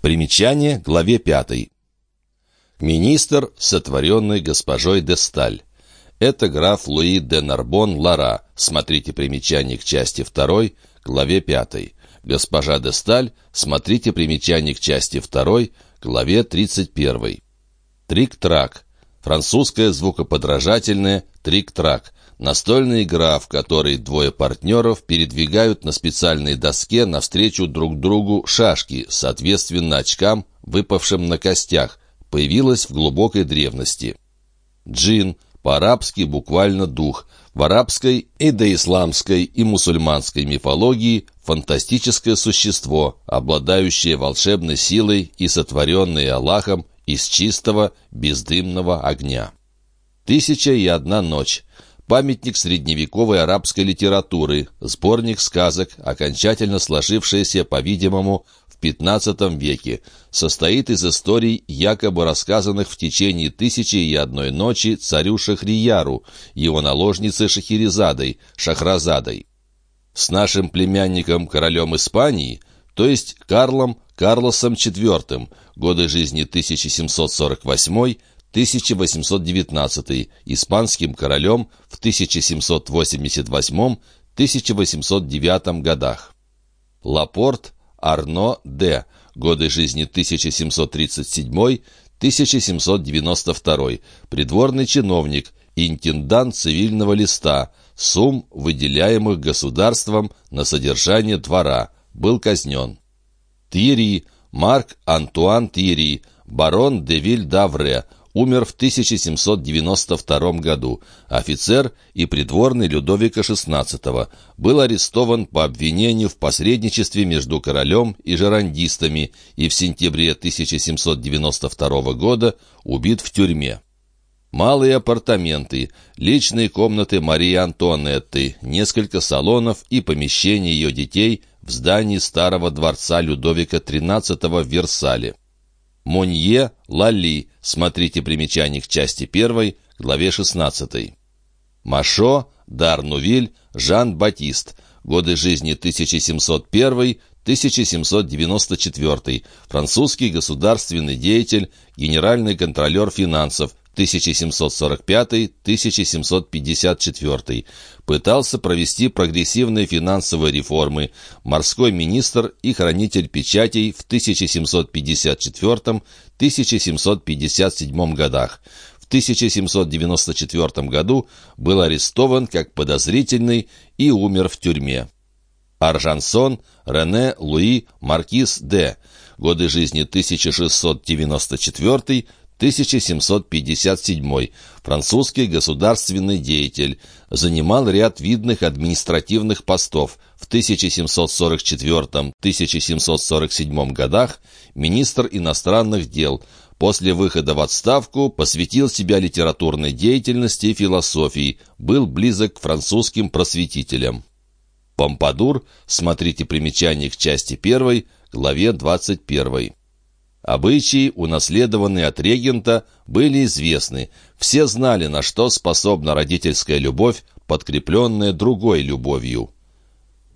Примечание главе 5. Министр, сотворенный госпожой де Сталь. Это граф Луи де Нарбон Лара. Смотрите примечание к части 2, главе 5. Госпожа де Сталь. Смотрите примечание к части 2, главе 31. Трик-трак. Французское звукоподражательное трик-трак. Настольная игра, в которой двое партнеров передвигают на специальной доске навстречу друг другу шашки, соответственно очкам, выпавшим на костях, появилась в глубокой древности. Джин, по-арабски буквально дух, в арабской и доисламской и мусульманской мифологии фантастическое существо, обладающее волшебной силой и сотворенное Аллахом из чистого бездымного огня. «Тысяча и одна ночь» памятник средневековой арабской литературы, сборник сказок, окончательно сложившийся, по-видимому, в XV веке, состоит из историй, якобы рассказанных в течение тысячи и одной ночи царю Шахрияру, его наложнице Шахерезадой, Шахразадой. С нашим племянником, королем Испании, то есть Карлом Карлосом IV, годы жизни 1748 1819, испанским королем в 1788-1809 годах. Лапорт Арно Д. Годы жизни 1737-1792, придворный чиновник, интендант цивильного листа, сумм, выделяемых государством на содержание двора, был казнен. Тьерри, Марк Антуан Тьерри, барон де Виль-Давре, умер в 1792 году. Офицер и придворный Людовика XVI был арестован по обвинению в посредничестве между королем и жерандистами и в сентябре 1792 года убит в тюрьме. Малые апартаменты, личные комнаты Марии Антуанетты, несколько салонов и помещения ее детей в здании старого дворца Людовика XIII в Версале. Монье Лали, смотрите примечание к части 1, главе 16. Машо Дарнувиль Жан-Батист, годы жизни 1701-1794, французский государственный деятель, генеральный контролер финансов, 1745-1754, пытался провести прогрессивные финансовые реформы, морской министр и хранитель печатей в 1754-1757 годах. В 1794 году был арестован как подозрительный и умер в тюрьме. Аржансон Рене Луи Маркиз Д. Годы жизни 1694 1757, французский государственный деятель, занимал ряд видных административных постов. В 1744-1747 годах министр иностранных дел. После выхода в отставку посвятил себя литературной деятельности и философии, был близок к французским просветителям. Помпадур, смотрите примечание к части 1, главе 21. Обычаи, унаследованные от регента, были известны. Все знали, на что способна родительская любовь, подкрепленная другой любовью.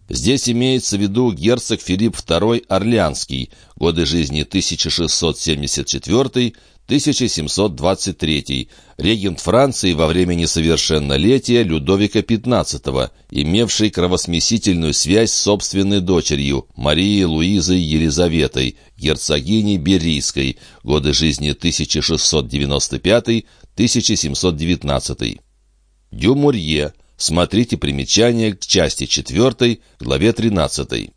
Здесь имеется в виду герцог Филипп II Орлеанский, годы жизни 1674 1723, регент Франции во время несовершеннолетия Людовика XV, имевший кровосмесительную связь с собственной дочерью Марией Луизой Елизаветой, герцогиней Берийской, годы жизни 1695-1719. Дюмурье. Смотрите примечание к части 4, главе 13.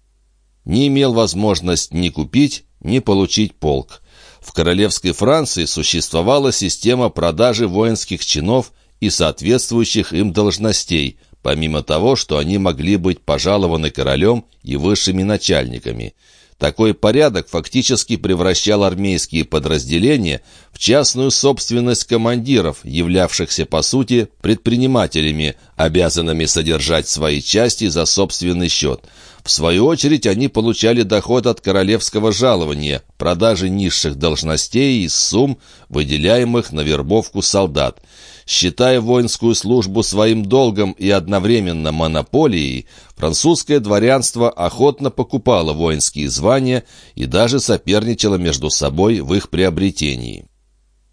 Не имел возможность ни купить, ни получить полк. В королевской Франции существовала система продажи воинских чинов и соответствующих им должностей, помимо того, что они могли быть пожалованы королем и высшими начальниками. Такой порядок фактически превращал армейские подразделения в частную собственность командиров, являвшихся по сути предпринимателями, обязанными содержать свои части за собственный счет – в свою очередь они получали доход от королевского жалования, продажи низших должностей из сумм, выделяемых на вербовку солдат. Считая воинскую службу своим долгом и одновременно монополией, французское дворянство охотно покупало воинские звания и даже соперничало между собой в их приобретении.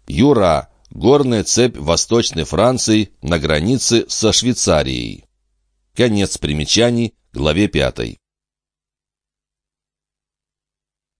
Юра – горная цепь Восточной Франции на границе со Швейцарией. Конец примечаний, главе пятой.